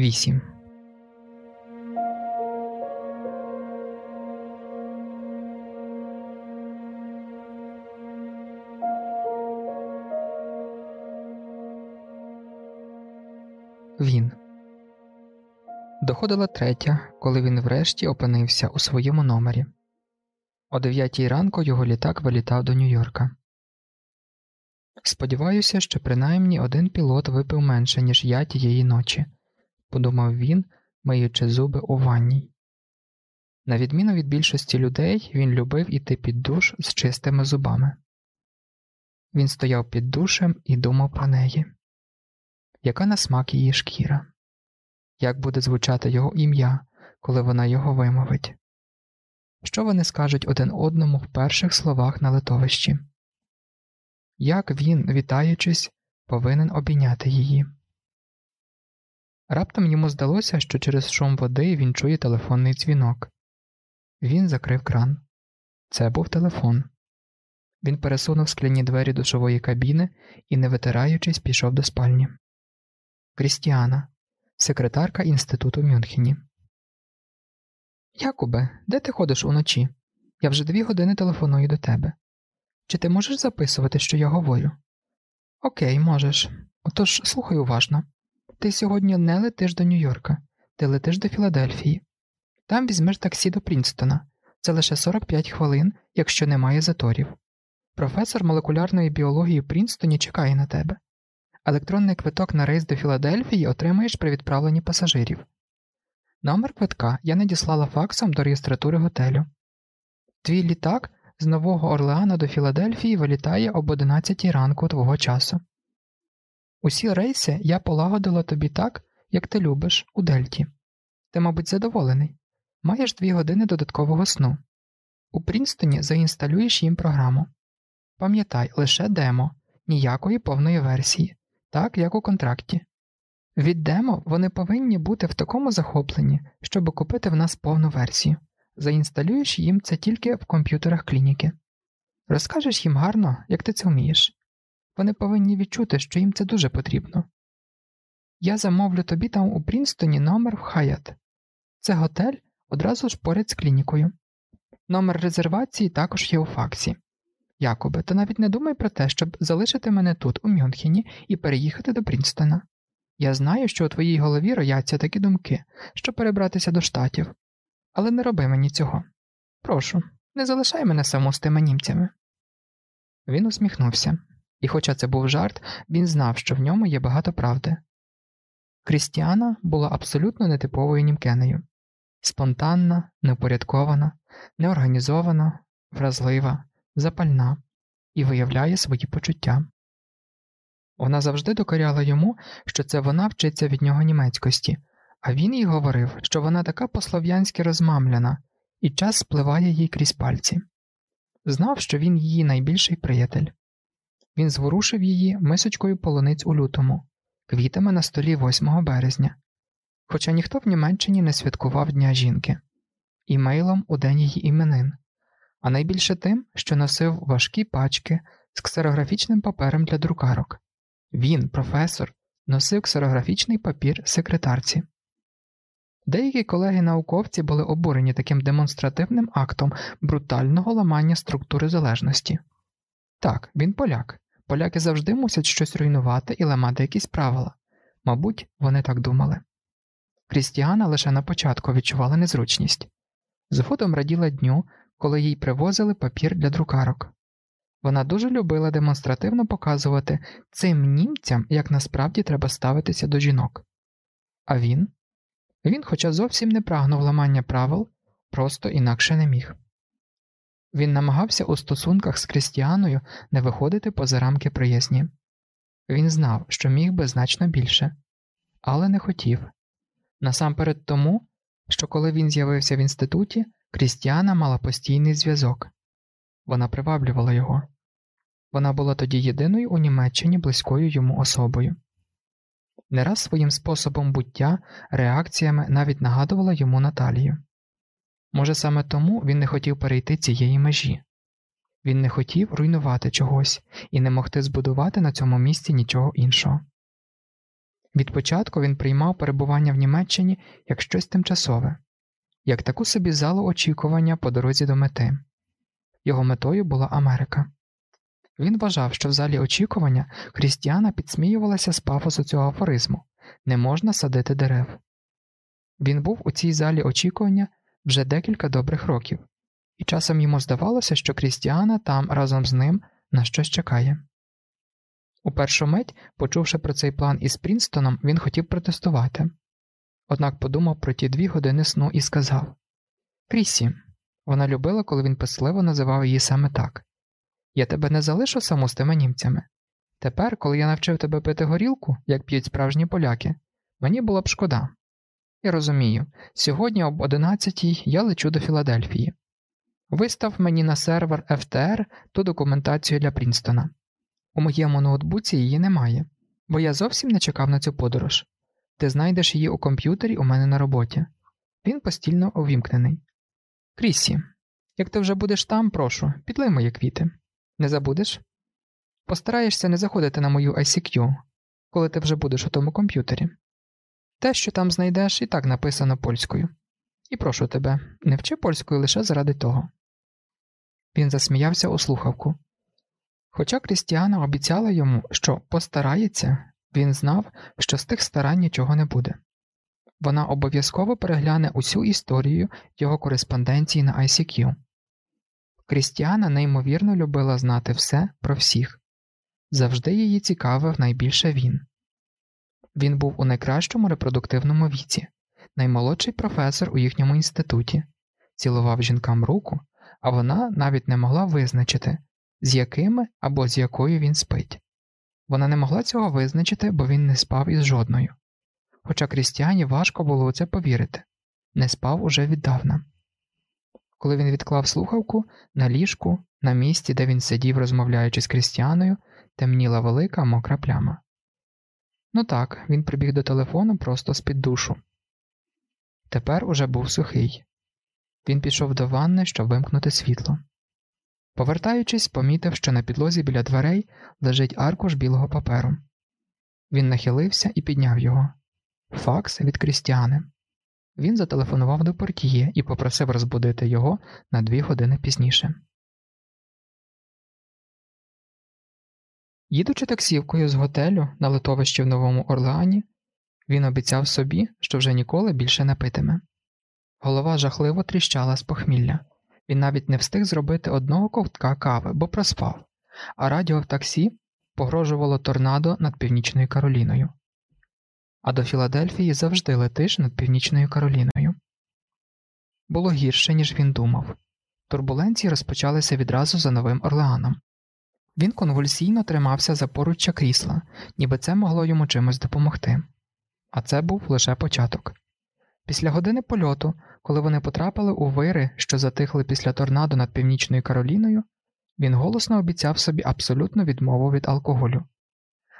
8. Він доходила третя, коли він врешті опинився у своєму номері. О дев'ятій ранку його літак вилітав до Нью-Йорка. Сподіваюся, що принаймні один пілот випив менше, ніж я тієї ночі, подумав він, миючи зуби у ванній. На відміну від більшості людей, він любив іти під душ з чистими зубами. Він стояв під душем і думав про неї. Яка на смак її шкіра? Як буде звучати його ім'я, коли вона його вимовить? Що вони скажуть один одному в перших словах на литовищі? Як він, вітаючись, повинен обійняти її? Раптом йому здалося, що через шум води він чує телефонний дзвінок. Він закрив кран. Це був телефон. Він пересунув скляні двері душової кабіни і, не витираючись, пішов до спальні. Крістіана, секретарка інституту Мюнхені. Якубе, де ти ходиш уночі? Я вже дві години телефоную до тебе. Чи ти можеш записувати, що я говорю? Окей, можеш. Отож, слухай уважно. Ти сьогодні не летиш до Нью-Йорка, ти летиш до Філадельфії. Там візьмеш таксі до Прінстона. Це лише 45 хвилин, якщо немає заторів. Професор молекулярної біології в Прінстоні чекає на тебе. Електронний квиток на рейс до Філадельфії отримаєш при відправленні пасажирів. Номер квитка я надіслала факсом до реєстратури готелю. Твій літак з Нового Орлеана до Філадельфії вилітає об 11 ранку твого часу. Усі рейси я полагодила тобі так, як ти любиш, у Дельті. Ти, мабуть, задоволений. Маєш дві години додаткового сну. У Прінстоні заінсталюєш їм програму. Пам'ятай, лише демо, ніякої повної версії, так як у контракті. Від демо вони повинні бути в такому захопленні, щоб купити в нас повну версію. Заінсталюєш їм це тільки в комп'ютерах клініки. Розкажеш їм гарно, як ти це вмієш. Вони повинні відчути, що їм це дуже потрібно. Я замовлю тобі там у Прінстоні номер в Хаят. Це готель одразу ж поряд з клінікою. Номер резервації також є у факсі. Якобе, ти навіть не думай про те, щоб залишити мене тут, у Мюнхені, і переїхати до Прінстона. Я знаю, що у твоїй голові рояться такі думки, щоб перебратися до штатів, але не роби мені цього. Прошу, не залишай мене саму з тими німцями. Він усміхнувся, і, хоча це був жарт, він знав, що в ньому є багато правди. Крістіана була абсолютно нетиповою німкенею спонтанна, неупорядкована, неорганізована, вразлива, запальна і виявляє свої почуття. Вона завжди докоряла йому, що це вона вчиться від нього німецькості, а він їй говорив, що вона така по-слов'янськи розмамляна, і час спливає їй крізь пальці. Знав, що він її найбільший приятель. Він зворушив її мисочкою полуниць у лютому, квітами на столі 8 березня, хоча ніхто в Німеччині не святкував Дня жінки, імейлом у день її іменин, а найбільше тим, що носив важкі пачки з ксерографічним папером для друкарок. Він, професор, носив ксерографічний папір секретарці. Деякі колеги-науковці були обурені таким демонстративним актом брутального ламання структури залежності. Так, він поляк. Поляки завжди мусять щось руйнувати і ламати якісь правила. Мабуть, вони так думали. Крістіана лише на початку відчувала незручність. Згодом раділа дню, коли їй привозили папір для друкарок. Вона дуже любила демонстративно показувати цим німцям, як насправді треба ставитися до жінок. А він? Він, хоча зовсім не прагнув ламання правил, просто інакше не міг. Він намагався у стосунках з Крістіаною не виходити поза рамки приязні. Він знав, що міг би значно більше, але не хотів. Насамперед тому, що коли він з'явився в інституті, Крістіана мала постійний зв'язок. Вона приваблювала його. Вона була тоді єдиною у Німеччині близькою йому особою. Не раз своїм способом буття, реакціями навіть нагадувала йому Наталію. Може, саме тому він не хотів перейти цієї межі, він не хотів руйнувати чогось і не могти збудувати на цьому місці нічого іншого. Від початку він приймав перебування в Німеччині як щось тимчасове, як таку собі залу очікування по дорозі до мети. Його метою була Америка. Він вважав, що в залі очікування Крістіана підсміювалася з пафосу цього афоризму не можна садити дерев. Він був у цій залі очікування вже декілька добрих років, і часом йому здавалося, що Крістіана там разом з ним на щось чекає. У першу мить, почувши про цей план із Прінстоном, він хотів протестувати, однак подумав про ті дві години сну і сказав Крісі, вона любила, коли він писливо називав її саме так Я тебе не залишу саму з тими німцями. Тепер, коли я навчив тебе пити горілку, як п'ють справжні поляки, мені було б шкода. Я розумію, сьогодні об 11 я лечу до Філадельфії. Вистав мені на сервер FTR ту документацію для Прінстона. У моєму ноутбуці її немає, бо я зовсім не чекав на цю подорож. Ти знайдеш її у комп'ютері у мене на роботі. Він постільно увімкнений. Крісі, як ти вже будеш там, прошу, підлий мої квіти. Не забудеш? Постараєшся не заходити на мою ICQ, коли ти вже будеш у тому комп'ютері. Те, що там знайдеш, і так написано польською. І прошу тебе, не вчи польською лише заради того. Він засміявся у слухавку. Хоча Крістіана обіцяла йому, що постарається, він знав, що з тих старань нічого не буде. Вона обов'язково перегляне усю історію його кореспонденції на ICQ. Крістіана неймовірно любила знати все про всіх, завжди її цікавив найбільше він. Він був у найкращому репродуктивному віці, наймолодший професор у їхньому інституті, цілував жінкам руку, а вона навіть не могла визначити, з якими або з якою він спить. Вона не могла цього визначити, бо він не спав із жодною. Хоча Крістіані важко було у це повірити не спав уже віддавна. Коли він відклав слухавку, на ліжку, на місці, де він сидів, розмовляючи з Крістіаною, темніла велика мокра пляма. Ну так, він прибіг до телефону просто з під душу. Тепер уже був сухий. Він пішов до ванни, щоб вимкнути світло. Повертаючись, помітив, що на підлозі біля дверей лежить аркуш білого паперу. Він нахилився і підняв його. Факс від Крістіани. Він зателефонував до портіє і попросив розбудити його на дві години пізніше. Їдучи таксівкою з готелю на литовищі в Новому Орлеані, він обіцяв собі, що вже ніколи більше не питиме. Голова жахливо тріщала з похмілля. Він навіть не встиг зробити одного ковтка кави, бо проспав, а радіо в таксі погрожувало торнадо над Північною Кароліною. А до Філадельфії завжди летиш над Північною Кароліною. Було гірше, ніж він думав. Турбуленції розпочалися відразу за Новим Орлеаном. Він конвульсійно тримався за поруччя крісла, ніби це могло йому чимось допомогти. А це був лише початок. Після години польоту, коли вони потрапили у вири, що затихли після торнадо над Північною Кароліною, він голосно обіцяв собі абсолютну відмову від алкоголю,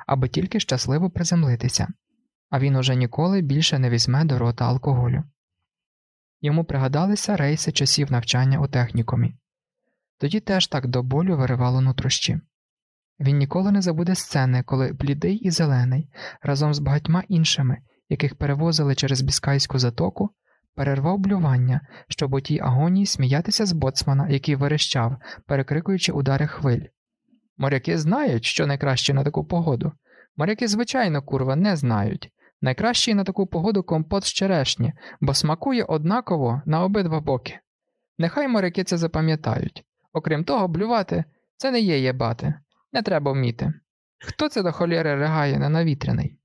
аби тільки щасливо приземлитися, а він уже ніколи більше не візьме до рота алкоголю. Йому пригадалися рейси часів навчання у технікумі. Тоді теж так до болю виривало нутрощі. Він ніколи не забуде сцени, коли блідий і зелений, разом з багатьма іншими, яких перевозили через Біскайську затоку, перервав блювання, щоб у тій агонії сміятися з боцмана, який верещав, перекрикуючи удари хвиль. Моряки знають, що найкраще на таку погоду. Моряки, звичайно, курва, не знають. Найкращий на таку погоду компот з черешні, бо смакує однаково на обидва боки. Нехай моряки це запам'ятають. Окрім того, блювати це не є єбати, не треба вміти. Хто це до холєри ригає на навітряний?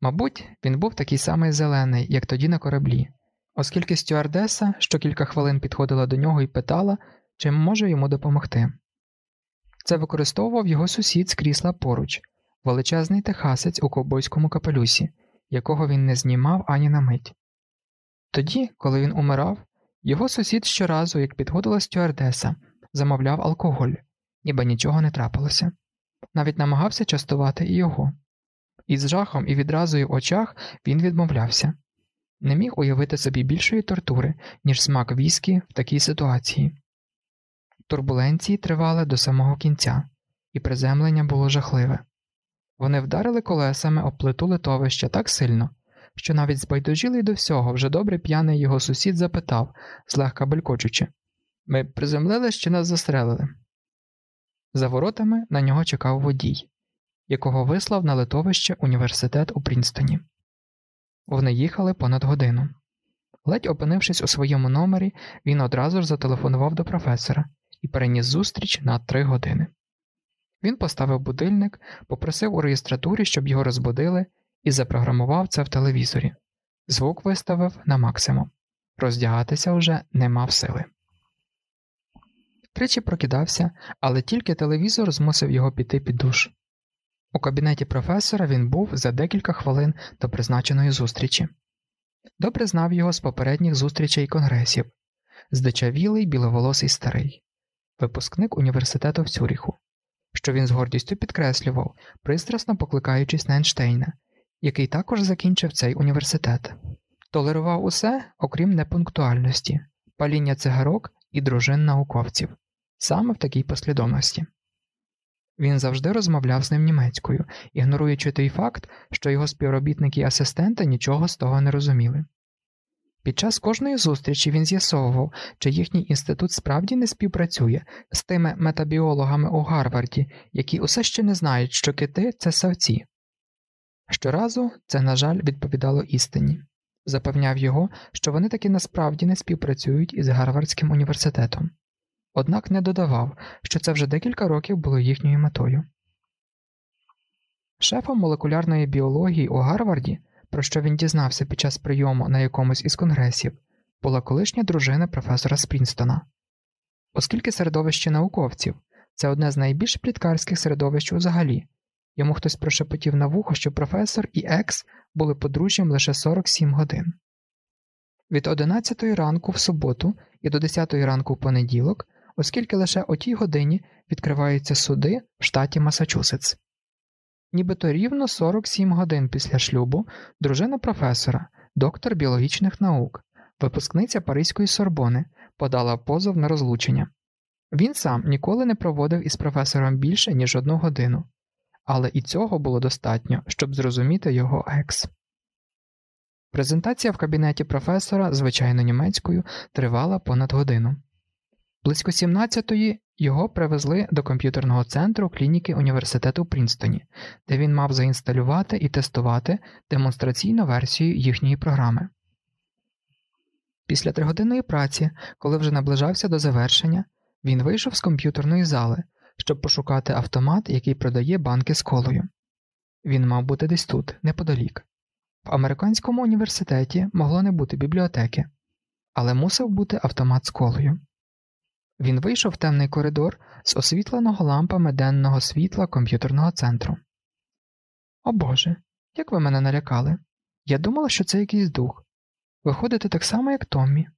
Мабуть, він був такий самий зелений, як тоді на кораблі, оскільки стюардеса що кілька хвилин підходила до нього і питала, чим може йому допомогти. Це використовував його сусід з крісла поруч, величезний техасець у ковбойському капелюсі, якого він не знімав ані на мить. Тоді, коли він умирав, його сусід щоразу, як підходила стюардеса, замовляв алкоголь, ніби нічого не трапилося, навіть намагався частувати і його. Із жахом і відразою в очах він відмовлявся, не міг уявити собі більшої тортури, ніж смак віскі в такій ситуації. Турбуленції тривали до самого кінця, і приземлення було жахливе. Вони вдарили колесами об плиту литовища так сильно, що навіть збайдужілий до всього вже добре п'яний його сусід запитав, злегка белькочучи Ми приземлили чи нас застрелили? За воротами на нього чекав водій, якого вислав на литовище університет у Прінстоні. Вони їхали понад годину. Ледь опинившись у своєму номері, він одразу ж зателефонував до професора і переніс зустріч на три години. Він поставив будильник, попросив у реєстратурі, щоб його розбудили, і запрограмував це в телевізорі. Звук виставив на максимум. Роздягатися вже не мав сили. Тричі прокидався, але тільки телевізор змусив його піти під душ. У кабінеті професора він був за декілька хвилин до призначеної зустрічі. Добре знав його з попередніх зустрічей конгресів, здичавілий біловолосий старий, випускник університету в Цюріху, що він з гордістю підкреслював, пристрасно покликаючись на Ейнштейна, який також закінчив цей університет, толерував усе, окрім непунктуальності, паління цигарок і дружин науковців, саме в такій послідовності. Він завжди розмовляв з ним німецькою, ігноруючи той факт, що його співробітники і асистенти нічого з того не розуміли. Під час кожної зустрічі він з'ясовував, чи їхній інститут справді не співпрацює з тими метабіологами у Гарварді, які усе ще не знають, що кити це савці. Щоразу це, на жаль, відповідало істині, запевняв його, що вони таки насправді не співпрацюють із Гарвардським університетом однак не додавав, що це вже декілька років було їхньою метою. Шефом молекулярної біології у Гарварді, про що він дізнався під час прийому на якомусь із конгресів, була колишня дружина професора Спрінстона. Оскільки середовище науковців це одне з найбільш пліткарських середовищ взагалі, йому хтось прошепотів на вухо, що професор і екс були подружжям лише 47 годин. Від 11 ранку в суботу і до 10 ранку в понеділок оскільки лише о тій годині відкриваються суди в штаті Масачусетс. Нібито рівно 47 годин після шлюбу дружина професора, доктор біологічних наук, випускниця Паризької сорбони, подала позов на розлучення. Він сам ніколи не проводив із професором більше, ніж одну годину, але і цього було достатньо, щоб зрозуміти його екс. Презентація в кабінеті професора, звичайно німецькою, тривала понад годину. Близько 17-ї його привезли до комп'ютерного центру клініки університету в Прінстоні, де він мав заінсталювати і тестувати демонстраційну версію їхньої програми. Після тригодинної праці, коли вже наближався до завершення, він вийшов з комп'ютерної зали, щоб пошукати автомат, який продає банки з колою. Він мав бути десь тут, неподалік. В американському університеті могло не бути бібліотеки, але мусив бути автомат з колою. Він вийшов в темний коридор з освітленого лампами денного світла комп'ютерного центру. О Боже, як ви мене налякали. Я думала, що це якийсь дух. Ви ходите так само, як Томмі.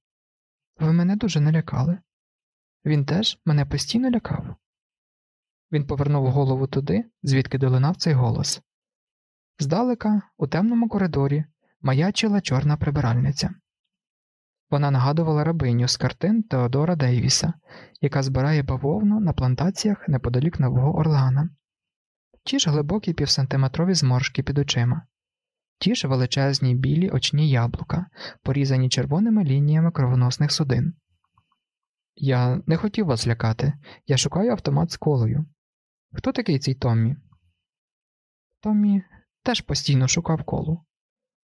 Ви мене дуже налякали. Він теж мене постійно лякав. Він повернув голову туди, звідки долинав цей голос. Здалека, у темному коридорі, маячила чорна прибиральниця. Вона нагадувала рабиню з картин Теодора Дейвіса, яка збирає бавовну на плантаціях неподалік Нового Орлеана. Ті ж глибокі півсантиметрові зморшки під очима, ті ж величезні білі очні яблука, порізані червоними лініями кровоносних судин. Я не хотів вас лякати, я шукаю автомат з колою. Хто такий цей Томмі? Томмі теж постійно шукав колу.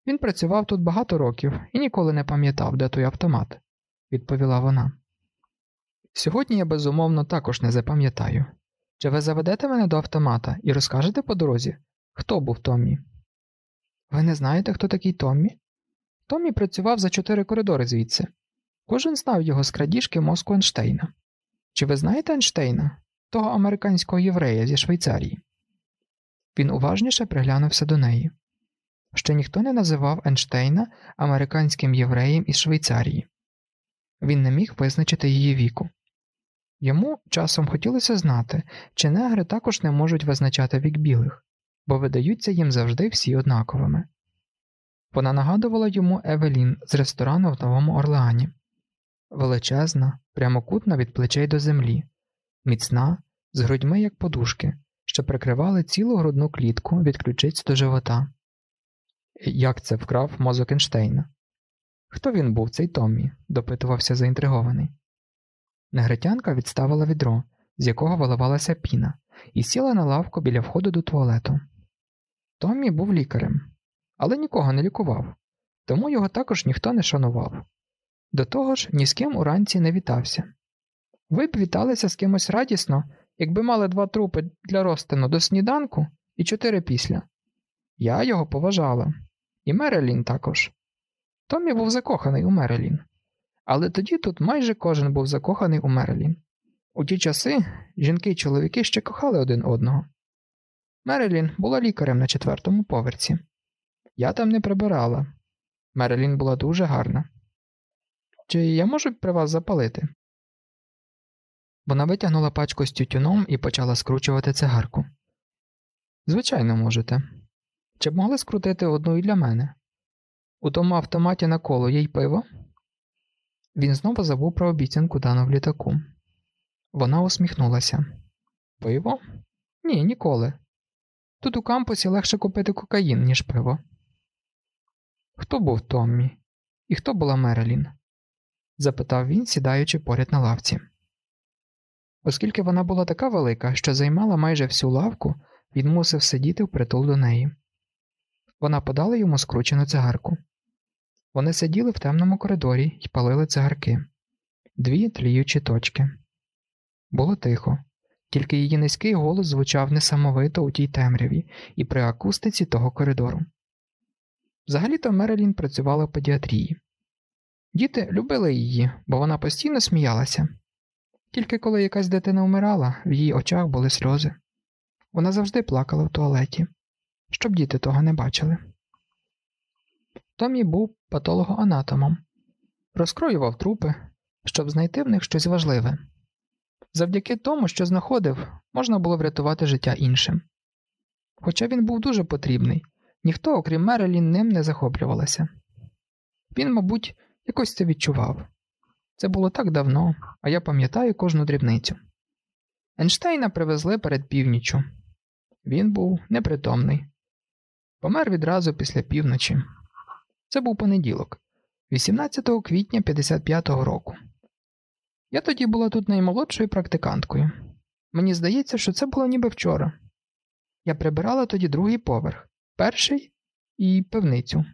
Він працював тут багато років і ніколи не пам'ятав, де той автомат, відповіла вона. Сьогодні я безумовно також не запам'ятаю. Чи ви заведете мене до автомата і розкажете по дорозі, хто був Томмі? Ви не знаєте, хто такий Томмі? Томмі працював за чотири коридори звідси. Кожен знав його з крадіжки мозку Ейнштейна. Чи ви знаєте Ейнштейна, того американського єврея зі Швейцарії? Він уважніше приглянувся до неї. Ще ніхто не називав Ейнштейна американським євреєм із Швейцарії. Він не міг визначити її віку. Йому часом хотілося знати, чи негри також не можуть визначати вік білих, бо видаються їм завжди всі однаковими. Вона нагадувала йому Евелін з ресторану в Новому Орлеані величезна, прямокутна від плечей до землі, міцна, з грудьми, як подушки, що прикривали цілу грудну клітку від ключиць до живота. Як це вкрав мозок Ейнштейна? Хто він був, цей Томмі? допитувався заінтригований. Негритянка відставила відро, з якого виливалася піна, і сіла на лавку біля входу до туалету. Томмі був лікарем, але нікого не лікував, тому його також ніхто не шанував. До того ж, ні з ким уранці не вітався. Ви б віталися з кимось радісно, якби мали два трупи для розтину до сніданку і чотири після. Я його поважала, і Мерелін також. Томмі був закоханий у Мерелін. Але тоді тут майже кожен був закоханий у Мерелін. У ті часи жінки й чоловіки ще кохали один одного. Мерелін була лікарем на четвертому поверсі. Я там не прибирала. Мерелін була дуже гарна. Чи я можу при вас запалити? Вона витягнула пачку з тютюном і почала скручувати цигарку. Звичайно, можете. Чи б могли скрутити одну і для мене? У тому автоматі на коло є й пиво? Він знову забув про обіцянку дану в літаку. Вона усміхнулася. Пиво? Ні, ніколи. Тут у кампусі легше купити кокаїн, ніж пиво. Хто був Томмі? І хто була Мерелін? запитав він, сідаючи поряд на лавці. Оскільки вона була така велика, що займала майже всю лавку, він мусив сидіти впритул до неї. Вона подала йому скручену цигарку. Вони сиділи в темному коридорі і палили цигарки, дві тліючі точки. Було тихо, тільки її низький голос звучав несамовито у тій темряві і при акустиці того коридору. Взагалі-то Мерелін працювала в педіатрії. Діти любили її, бо вона постійно сміялася. Тільки коли якась дитина вмирала, в її очах були сльози. Вона завжди плакала в туалеті, щоб діти того не бачили. Томі був патологоанатомом, розкроював трупи, щоб знайти в них щось важливе. Завдяки тому, що знаходив, можна було врятувати життя іншим. Хоча він був дуже потрібний, ніхто, окрім Мерелін, ним не захоплювалася. Він, мабуть, якось це відчував. Це було так давно, а я пам'ятаю кожну дрібницю. Ейнштейна привезли перед північю. Він був непритомний. Помер відразу після півночі. Це був понеділок, 18 квітня 55-го року. Я тоді була тут наймолодшою практиканткою. Мені здається, що це було ніби вчора. Я прибирала тоді другий поверх, перший і пивницю.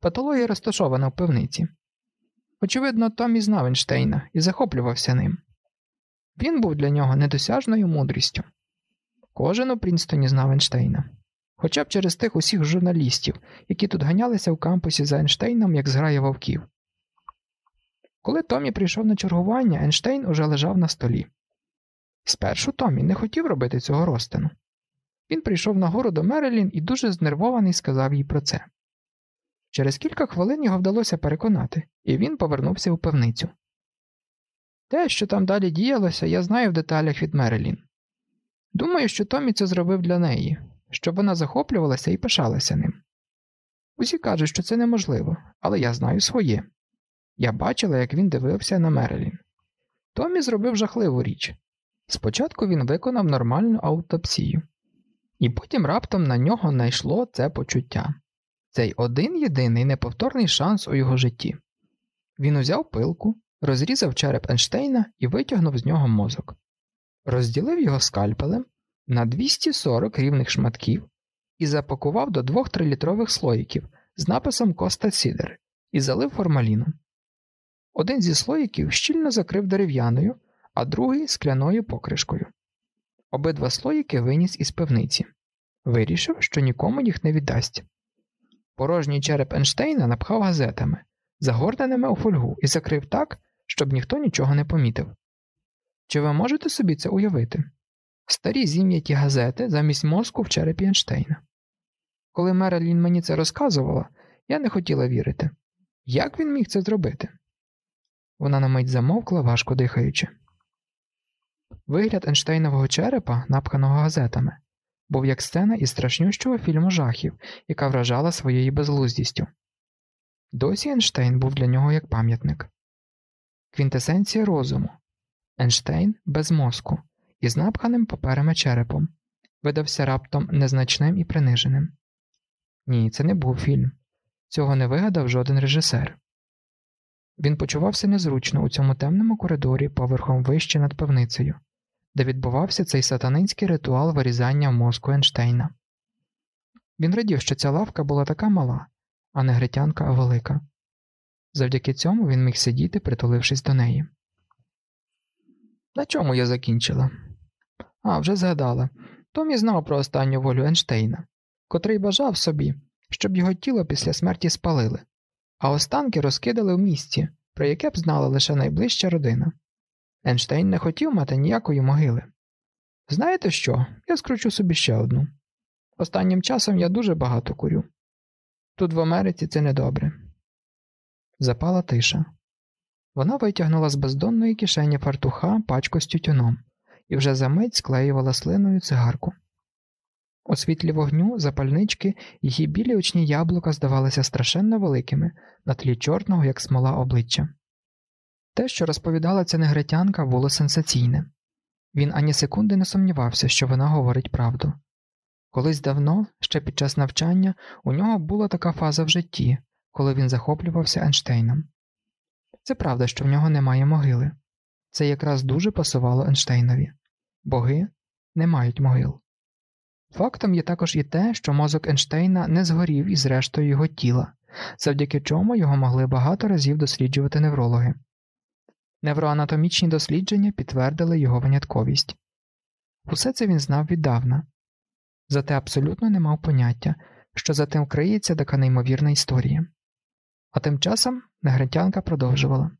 Патологія розташована в пивниці. Очевидно, Томі знав Ейнштейна і захоплювався ним. Він був для нього недосяжною мудрістю. Кожен у Прінстоні знав Ейнштейна. Хоча б через тих усіх журналістів, які тут ганялися в кампусі за Ейнштейном, як зграя вовків. Коли Томі прийшов на чергування, Ейнштейн уже лежав на столі. Спершу Томі не хотів робити цього розтину. Він прийшов нагору до Мерелін і дуже знервований сказав їй про це. Через кілька хвилин його вдалося переконати, і він повернувся у пивницю. Те, що там далі діялося, я знаю в деталях від Мерелін. Думаю, що Томі це зробив для неї, щоб вона захоплювалася і пишалася ним. Усі кажуть, що це неможливо, але я знаю своє. Я бачила, як він дивився на Мерелін. Томі зробив жахливу річ. Спочатку він виконав нормальну аутопсію, і потім раптом на нього найшло це почуття цей один єдиний неповторний шанс у його житті. Він узяв пилку, розрізав череп Ейнштейна і витягнув з нього мозок, розділив його скальпелем на 240 рівних шматків і запакував до двох трилітрових слоїків з написом Коста Сідер і залив формаліном. Один зі слоїків щільно закрив дерев'яною, а другий скляною покришкою. Обидва слоїки виніс із пивниці. Вирішив, що нікому їх не віддасть. Порожній череп Ейнштейна напхав газетами, загорненими у фольгу, і закрив так, щоб ніхто нічого не помітив. Чи ви можете собі це уявити? Старі зім'яті газети замість мозку в черепі Ейнштейна. Коли Мерелін мені це розказувала, я не хотіла вірити. Як він міг це зробити? Вона на мить замовкла, важко дихаючи. Вигляд Ейнштейнового черепа, напханого газетами, був як сцена із страшнющого фільму жахів, яка вражала своєю безглуздістю. Досі Ейнштейн був для нього як пам'ятник. Квінтесенція розуму Ейнштейн без мозку із напханим паперами черепом, видався раптом незначним і приниженим. Ні, це не був фільм. Цього не вигадав жоден режисер. Він почувався незручно у цьому темному коридорі поверхом вище над пивницею, де відбувався цей сатанинський ритуал вирізання мозку Ейнштейна. Він радів, що ця лавка була така мала, а негритянка велика. Завдяки цьому він міг сидіти, притулившись до неї. На чому я закінчила? А, вже згадала. Томі знав про останню волю Ейнштейна, котрий бажав собі, щоб його тіло після смерті спалили, а останки розкидали в місці, про яке б знала лише найближча родина. Ейнштейн не хотів мати ніякої могили. Знаєте що? Я скручу собі ще одну. Останнім часом я дуже багато курю. Тут в Америці це недобре. Запала тиша. Вона витягнула з бездонної кишені фартуха пачку з тютюном і вже за мить склеювала слиною цигарку. У світлі вогню, запальнички, її білі очні яблука здавалися страшенно великими на тлі чорного, як смола обличчя. Те, що розповідала ця негритянка, було сенсаційне. Він ані секунди не сумнівався, що вона говорить правду. Колись давно, ще під час навчання, у нього була така фаза в житті, коли він захоплювався Ейнштейном. Це правда, що в нього немає могили. Це якраз дуже пасувало Ейнштейнові. Боги не мають могил. Фактом є також і те, що мозок Ейнштейна не згорів із рештою його тіла, завдяки чому його могли багато разів досліджувати неврологи. Невроанатомічні дослідження підтвердили його винятковість. Усе це він знав віддавна, зате абсолютно не мав поняття, що за тим криється така неймовірна історія. А тим часом негритянка продовжувала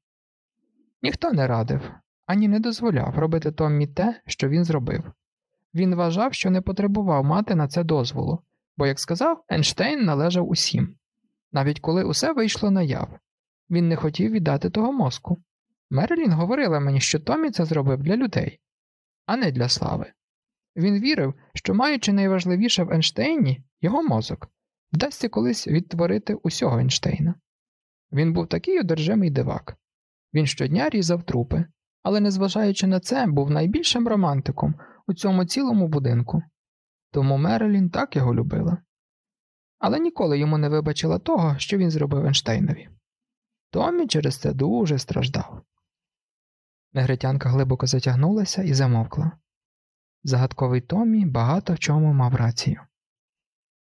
ніхто не радив ані не дозволяв робити Томмі те, що він зробив. Він вважав, що не потребував мати на це дозволу, бо, як сказав, Ейнштейн належав усім. Навіть коли усе вийшло наяв, він не хотів віддати того мозку. Мерлін говорила мені, що Томі це зробив для людей, а не для слави. Він вірив, що, маючи найважливіше в Ейнштейні, його мозок, вдасться колись відтворити усього Ейнштейна. Він був такий одержимий дивак. Він щодня різав трупи, але, незважаючи на це, був найбільшим романтиком у цьому цілому будинку. Тому Мерелін так його любила. Але ніколи йому не вибачила того, що він зробив Ейнштейнові. Томі через це дуже страждав. Негритянка глибоко затягнулася і замовкла. Загадковий Томі багато в чому мав рацію.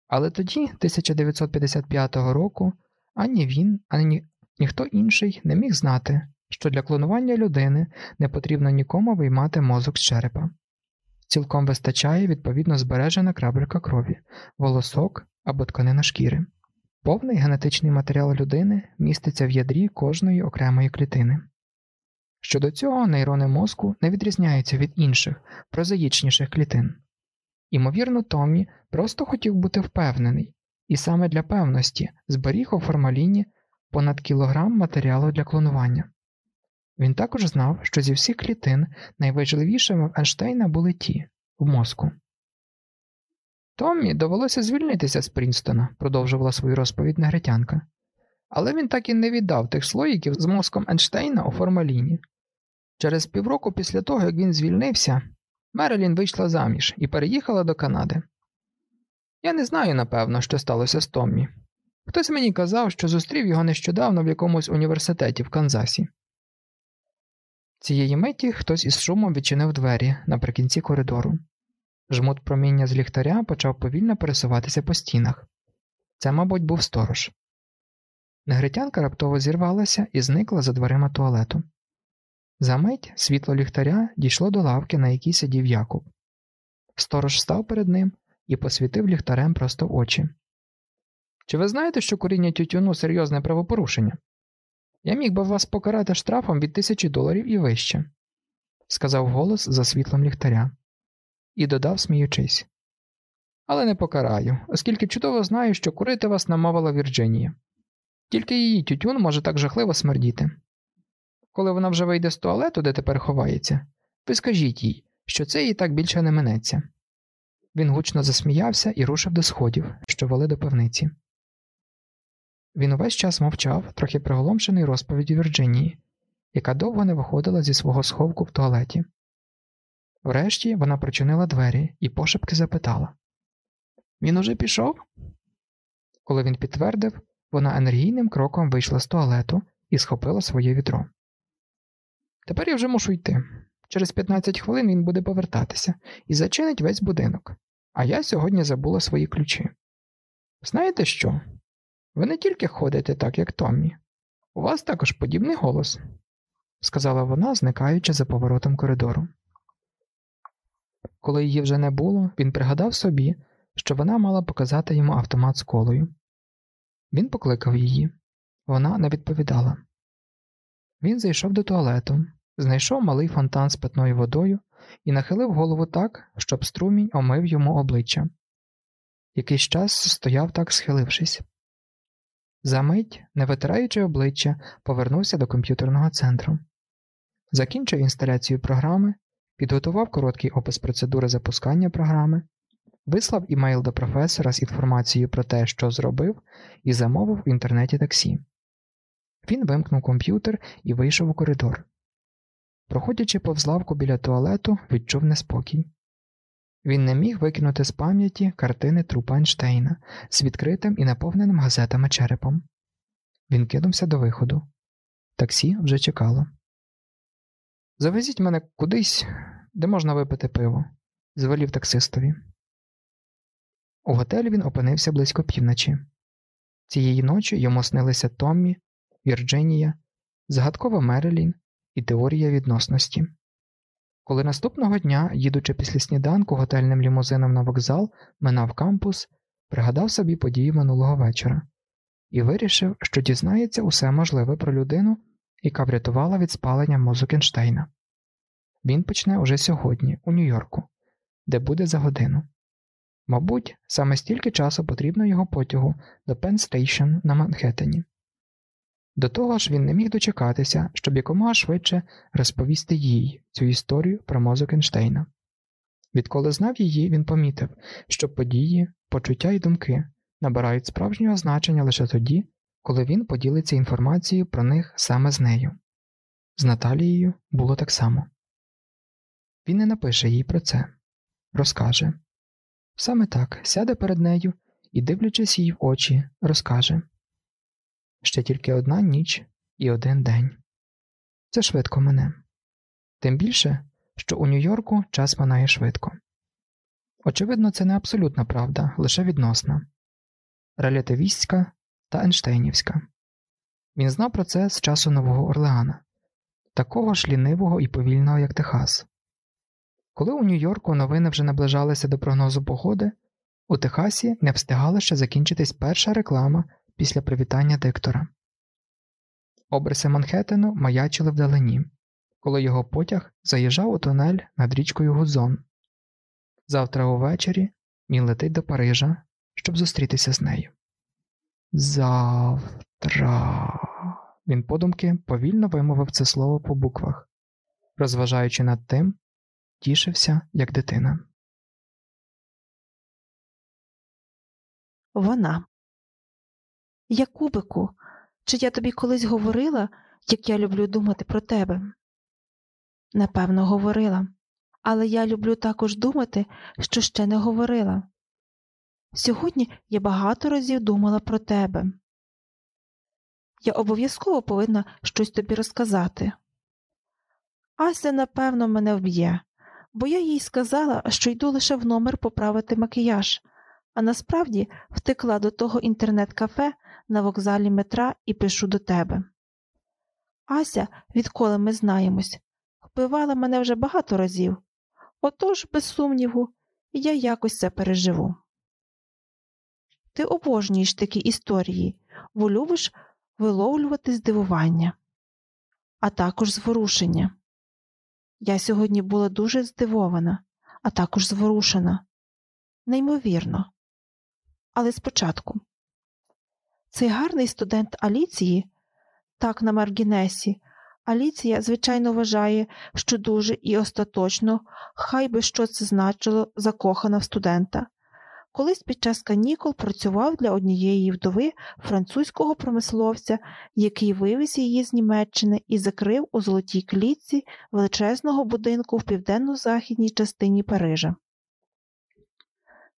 Але тоді, 1955 року, ані він, ані ніхто інший не міг знати, що для клонування людини не потрібно нікому виймати мозок з черепа. Цілком вистачає відповідно збережена крабелька крові, волосок або тканина шкіри. Повний генетичний матеріал людини міститься в ядрі кожної окремої клітини. Щодо цього, нейрони мозку не відрізняються від інших, прозаїчніших клітин. Імовірно, Томмі просто хотів бути впевнений, і саме для певності зберіг у формаліні понад кілограм матеріалу для клонування. Він також знав, що зі всіх клітин найважливішими в Ейнштейна були ті в мозку. Томмі довелося звільнитися з Прінстона, продовжувала свою розповідь негритянка, але він так і не віддав тих слоїків з мозком Ейнштейна у формаліні. Через півроку після того, як він звільнився, Мерелін вийшла заміж і переїхала до Канади. Я не знаю, напевно, що сталося з Томмі. Хтось мені казав, що зустрів його нещодавно в якомусь університеті в Канзасі. Цієї миті хтось із шумом відчинив двері наприкінці коридору. Жмут проміння з ліхтаря почав повільно пересуватися по стінах. Це, мабуть, був сторож. Негритянка раптово зірвалася і зникла за дверима туалету. За мить світло ліхтаря дійшло до лавки, на якій сидів Якуб. Сторож став перед ним і посвітив ліхтарем просто в очі. Чи ви знаєте, що коріння тютюну серйозне правопорушення? Я міг би вас покарати штрафом від тисячі доларів і вище, сказав голос за світлом ліхтаря, і додав, сміючись. Але не покараю, оскільки чудово знаю, що курити вас намовила Вірджинія. Тільки її тютюн може так жахливо смердіти. Коли вона вже вийде з туалету, де тепер ховається, ви скажіть їй, що це їй так більше не минеться. Він гучно засміявся і рушив до сходів, що вели до пивниці. Він увесь час мовчав, трохи приголомшений розповіддю Вірджинії, яка довго не виходила зі свого сховку в туалеті. Врешті вона прочинила двері і пошепки запитала Він уже пішов? Коли він підтвердив, вона енергійним кроком вийшла з туалету і схопила своє відро. Тепер я вже мушу йти. Через 15 хвилин він буде повертатися і зачинить весь будинок. А я сьогодні забула свої ключі. Знаєте що? Ви не тільки ходите так, як Томмі, у вас також подібний голос, сказала вона, зникаючи за поворотом коридору. Коли її вже не було, він пригадав собі, що вона мала показати йому автомат з колою. Він покликав її, вона не відповідала. Він зайшов до туалету, знайшов малий фонтан з питною водою і нахилив голову так, щоб струмінь омив йому обличчя. Якийсь час стояв так, схилившись. Замить, не витираючи обличчя, повернувся до комп'ютерного центру. Закінчив інсталяцію програми, підготував короткий опис процедури запускання програми, вислав імейл до професора з інформацією про те, що зробив, і замовив в інтернеті таксі. Він вимкнув комп'ютер і вийшов у коридор. Проходячи повз лавку біля туалету, відчув неспокій. Він не міг викинути з пам'яті картини трупа Ейнштейна з відкритим і наповненим газетами черепом. Він кинувся до виходу. Таксі вже чекало. Завезіть мене кудись, де можна випити пиво, звелів таксистові. У готелі він опинився близько півночі. Цієї ночі йому снилися Томмі, Вірджинія, загадкова Мерелін і теорія відносності. Коли наступного дня, їдучи після сніданку готельним лімузином на вокзал, минав кампус, пригадав собі події минулого вечора і вирішив, що дізнається усе можливе про людину, яка врятувала від спалення мозок Ейнштейна. Він почне уже сьогодні, у Нью-Йорку, де буде за годину. Мабуть, саме стільки часу потрібно його потягу до Пенн-Стейшн на Манхеттені. До того ж, він не міг дочекатися, щоб якомога швидше розповісти їй цю історію про мозок Ейнштейна. Відколи знав її, він помітив, що події, почуття і думки набирають справжнього значення лише тоді, коли він поділиться інформацією про них саме з нею. З Наталією було так само. Він не напише їй про це, розкаже. Саме так сяде перед нею і, дивлячись їй в очі, розкаже ще тільки одна ніч і один день. Це швидко мене. Тим більше, що у Нью-Йорку час минає швидко. Очевидно, це не абсолютна правда, лише відносна, релятивістська та Ейнштейнівська. Він знав про це з часу Нового Орлеана, такого ж лінивого і повільного, як Техас. Коли у Нью-Йорку новини вже наближалися до прогнозу погоди, у Техасі не встигала ще закінчитись перша реклама після привітання диктора. Обриси Манхеттену маячили вдалині, коли його потяг заїжджав у тунель над річкою Гудзон. Завтра увечері він летить до Парижа, щоб зустрітися з нею. Завтра. Він подумки повільно вимовив це слово по буквах, розважаючи над тим, тішився, як дитина. Вона. Якубику, чи я тобі колись говорила, як я люблю думати про тебе? Напевно, говорила, але я люблю також думати, що ще не говорила. Сьогодні я багато разів думала про тебе. Я обов'язково повинна щось тобі розказати. Ася, напевно, мене вб'є, бо я їй сказала, що йду лише в номер поправити макіяж, а насправді втекла до того інтернет-кафе на вокзалі метра і пишу до тебе. Ася, відколи ми знаємось, вбивала мене вже багато разів. Отож, без сумніву, я якось це переживу. Ти обожнюєш такі історії, волюбиш виловлювати здивування, а також зворушення. Я сьогодні була дуже здивована, а також зворушена. Неймовірно. Але спочатку цей гарний студент Аліції, так на Маргінесі, Аліція, звичайно, вважає, що дуже і остаточно, хай би що це значило закохана в студента, колись під час канікул працював для однієї вдови французького промисловця, який вивіз її з Німеччини і закрив у золотій клітці величезного будинку в південно-західній частині Парижа.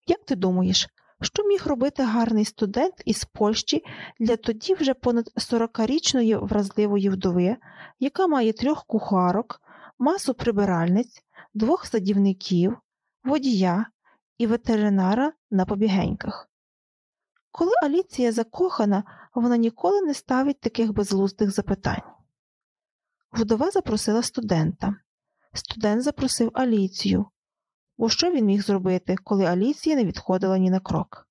Як ти думаєш, що міг робити гарний студент із Польщі для тоді вже понад 40-річної вразливої вдови, яка має трьох кухарок, масу прибиральниць, двох садівників, водія і ветеринара на побігеньках? Коли Аліція закохана, вона ніколи не ставить таких безглуздих запитань. Вдова запросила студента. Студент запросив Аліцію. Бо що він міг зробити, коли Аліція не відходила ні на крок?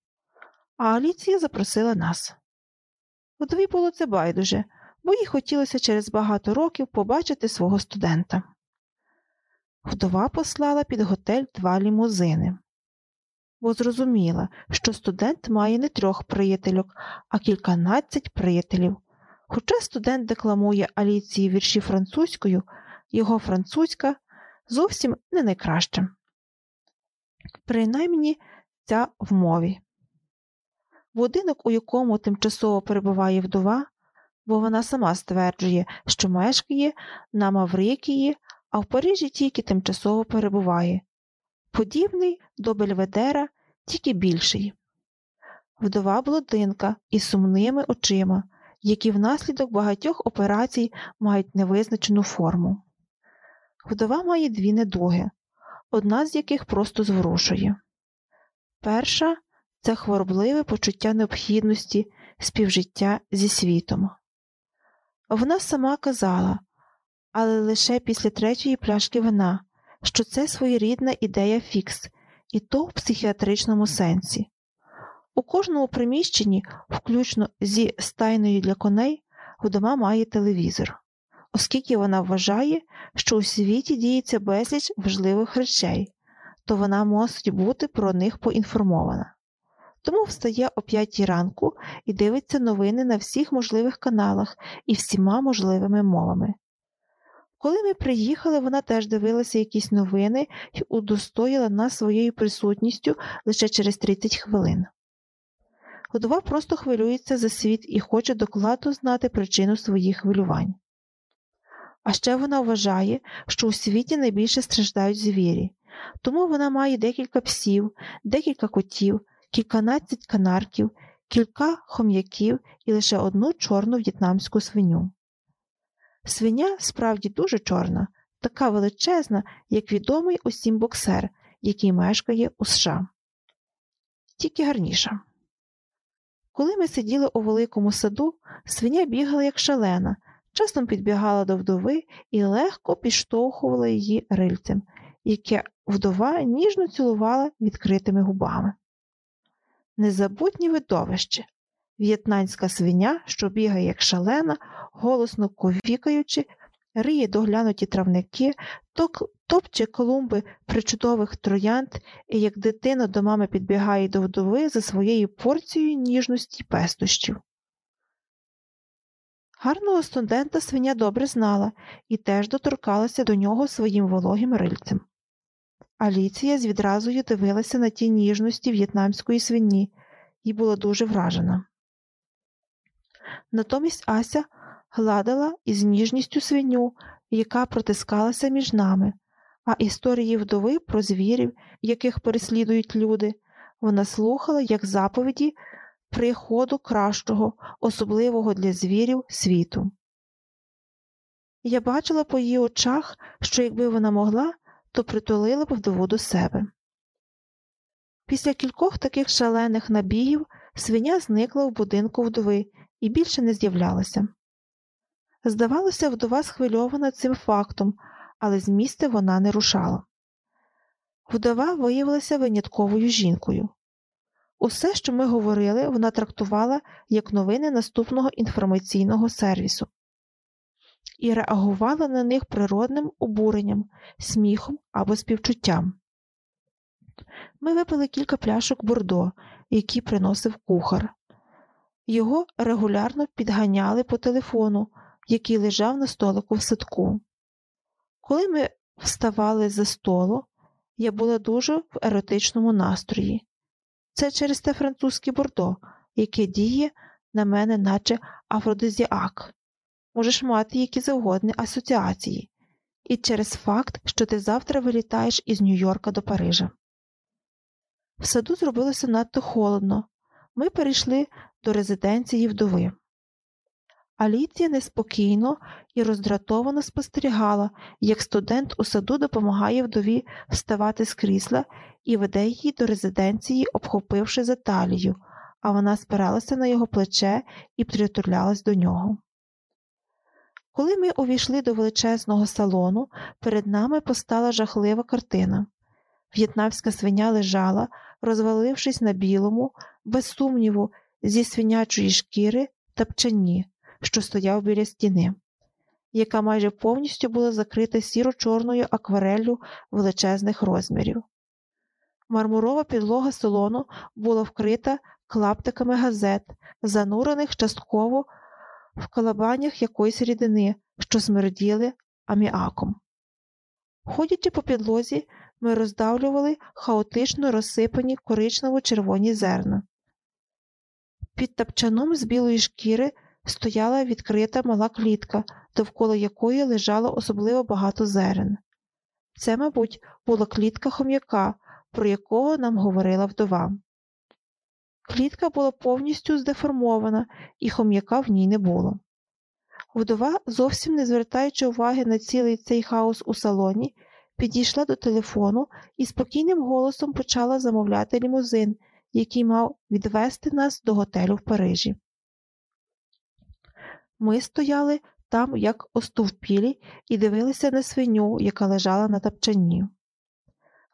А Аліція запросила нас. Вдові було це байдуже, бо їй хотілося через багато років побачити свого студента. Вдова послала під готель два лімузини, бо зрозуміла, що студент має не трьох приятельок, а кільканадцять приятелів. Хоча студент декламує Аліції вірші французькою, його французька зовсім не найкраща. Принаймні ця в мові. Будинок, у якому тимчасово перебуває вдова, бо вона сама стверджує, що мешкає на Маврикії, а в Парижі тільки тимчасово перебуває, подібний до Бельведера, тільки більший. Вдова блондинка із сумними очима, які внаслідок багатьох операцій мають невизначену форму. Вдова має дві недуги, одна з яких просто зворушує. Перша це хворобливе почуття необхідності співжиття зі світом. Вона сама казала, але лише після третьої пляшки вина, що це своєрідна ідея фікс, і то в психіатричному сенсі. У кожному приміщенні, включно зі стайною для коней, вдома має телевізор, оскільки вона вважає, що у світі діється безліч важливих речей, то вона мусить бути про них поінформована. Тому встає о п'ятій ранку і дивиться новини на всіх можливих каналах і всіма можливими мовами. Коли ми приїхали, вона теж дивилася якісь новини і удостоїла нас своєю присутністю лише через 30 хвилин. Годова просто хвилюється за світ і хоче докладно знати причину своїх хвилювань. А ще вона вважає, що у світі найбільше страждають звірі, тому вона має декілька псів, декілька котів, кільканадцять канарків, кілька хом'яків і лише одну чорну в'єтнамську свиню. Свиня справді дуже чорна, така величезна, як відомий усім боксер, який мешкає у США. Тільки гарніша. Коли ми сиділи у великому саду, свиня бігала як шалена, часом підбігала до вдови і легко підштовхувала її рильцем, яке вдова ніжно цілувала відкритими губами. Незабутнє видовище в'єтнамська свиня, що бігає як шалена, голосно ковікаючи, риє доглянуті травники, топче колумби причудових троянд і, як дитина до мами підбігає до вдови за своєю порцією ніжності пестощів. Гарного студента свиня добре знала і теж доторкалася до нього своїм вологим рильцем. Аліція з відразою дивилася на ті ніжності в'єтнамської свині і була дуже вражена. Натомість Ася гладила із ніжністю свиню, яка протискалася між нами, а історії вдови про звірів, яких переслідують люди, вона слухала як заповіді приходу кращого, особливого для звірів світу. Я бачила по її очах, що якби вона могла, то притулила б вдову до себе. Після кількох таких шалених набігів свиня зникла в будинку вдови і більше не з'являлася. Здавалося, вдова схвильована цим фактом, але з місця вона не рушала. Вдова виявилася винятковою жінкою. Усе, що ми говорили, вона трактувала як новини наступного інформаційного сервісу і реагувала на них природним обуренням, сміхом або співчуттям. Ми випили кілька пляшок бордо, які приносив кухар. Його регулярно підганяли по телефону, який лежав на столику в садку. Коли ми вставали за столу, я була дуже в еротичному настрої. Це через те французьке бордо, яке діє на мене, наче афродизіак. Можеш мати які завгодні асоціації, і через факт, що ти завтра вилітаєш із Нью-Йорка до Парижа. В саду зробилося надто холодно. Ми перейшли до резиденції вдови. Аліція неспокійно і роздратовано спостерігала, як студент у саду допомагає вдові вставати з крісла і веде її до резиденції, обхопивши за талію, а вона спиралася на його плече і притулялась до нього. Коли ми увійшли до величезного салону, перед нами постала жахлива картина. В'єтнамська свиня лежала, розвалившись на білому, без сумніву, зі свинячої шкіри та пчані, що стояв біля стіни, яка майже повністю була закрита сіро-чорною аквареллю величезних розмірів. Мармурова підлога салону була вкрита клаптиками газет, занурених частково в колобанях якоїсь рідини, що смерділи аміаком. Ходячи по підлозі, ми роздавлювали хаотично розсипані коричнево-червоні зерна. Під тапчаном з білої шкіри стояла відкрита мала клітка, довкола якої лежало особливо багато зерен. Це, мабуть, була клітка хом'яка, про якого нам говорила вдова. Клітка була повністю здеформована, і хом'яка в ній не було. Вдова, зовсім не звертаючи уваги на цілий цей хаос у салоні, підійшла до телефону і спокійним голосом почала замовляти лімузин, який мав відвести нас до готелю в Парижі. Ми стояли там, як остовпілі, і дивилися на свиню, яка лежала на тапчані.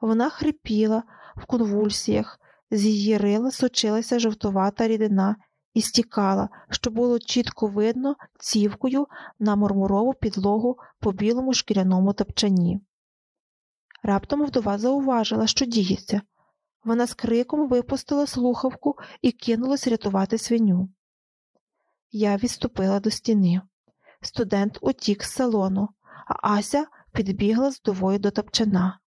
Вона хрипіла в конвульсіях, з її рила сочилася жовтувата рідина і стікала, що було чітко видно цівкою на мармурову підлогу по білому шкіряному тапчані. Раптом вдова зауважила, що діється. Вона з криком випустила слухавку і кинулась рятувати свиню. Я відступила до стіни. Студент утік з салону, а Ася підбігла з вдовою до тапчана.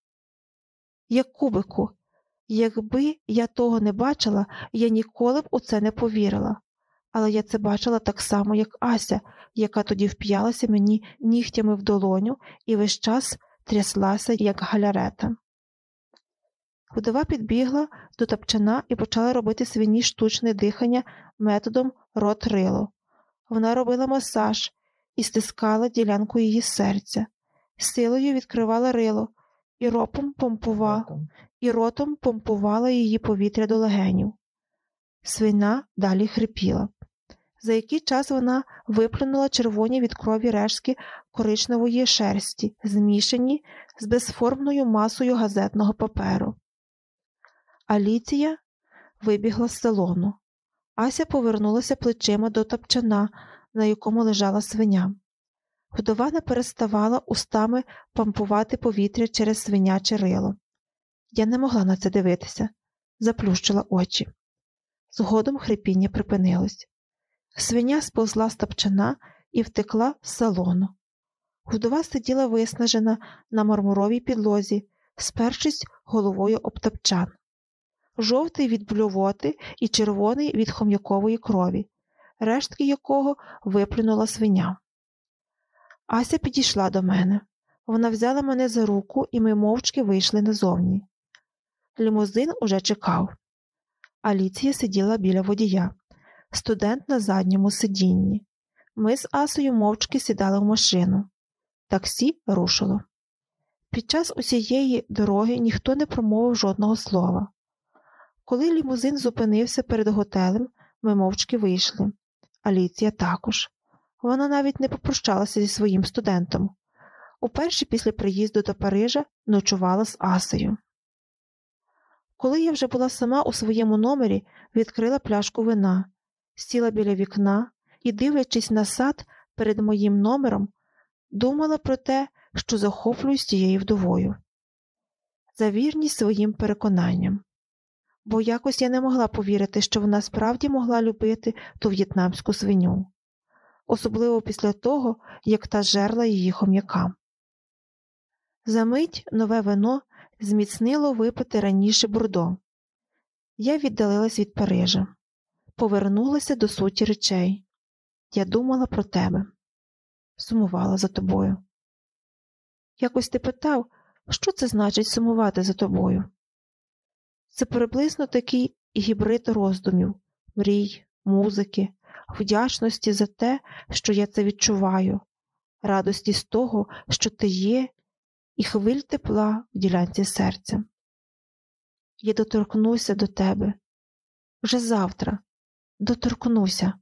Як кубику, якби я того не бачила, я ніколи б у це не повірила. Але я це бачила так само, як Ася, яка тоді вп'ялася мені нігтями в долоню і весь час тряслася, як галярета. Вдова підбігла до тапчана і почала робити свині штучне дихання методом рот-рило. Вона робила масаж і стискала ділянку її серця, силою відкривала рило і ропом помпувала, і ротом помпувала її повітря до легенів. Свина далі хрипіла. За який час вона виплюнула червоні від крові рештки коричневої шерсті, змішані з безформною масою газетного паперу. Аліція вибігла з салону. Ася повернулася плечима до тапчана, на якому лежала свиня. Вдова не переставала устами пампувати повітря через свиняче рило. Я не могла на це дивитися, заплющила очі. Згодом хрипіння припинилось. Свиня сповзла з тапчана і втекла з салону. Вдова сиділа виснажена на мармуровій підлозі, спершись головою об тапчан. Жовтий від блювоти і червоний від хом'якової крові, рештки якого виплюнула свиня. Ася підійшла до мене. Вона взяла мене за руку, і ми мовчки вийшли назовні. Лімузин уже чекав. Аліція сиділа біля водія, студент на задньому сидінні. Ми з Асою мовчки сідали в машину. Таксі рушило. Під час усієї дороги ніхто не промовив жодного слова. Коли лімузин зупинився перед готелем, ми мовчки вийшли. Аліція також. Вона навіть не попрощалася зі своїм студентом. Уперше після приїзду до Парижа ночувала з Асею. Коли я вже була сама у своєму номері, відкрила пляшку вина, сіла біля вікна і, дивлячись на сад перед моїм номером, думала про те, що захоплююсь тією вдовою. За вірність своїм переконанням. Бо якось я не могла повірити, що вона справді могла любити ту в'єтнамську свиню, особливо після того, як та жерла її хом'яка. Замить нове вино зміцнило випити раніше бурдо. Я віддалилась від Парижа, повернулася до суті речей. Я думала про тебе, сумувала за тобою. Якось ти питав, що це значить сумувати за тобою? Це приблизно такий гібрид роздумів, мрій, музики, вдячності за те, що я це відчуваю, радості з того, що ти є, і хвиль тепла в ділянці серця. Я доторкнуся до тебе. Вже завтра доторкнуся.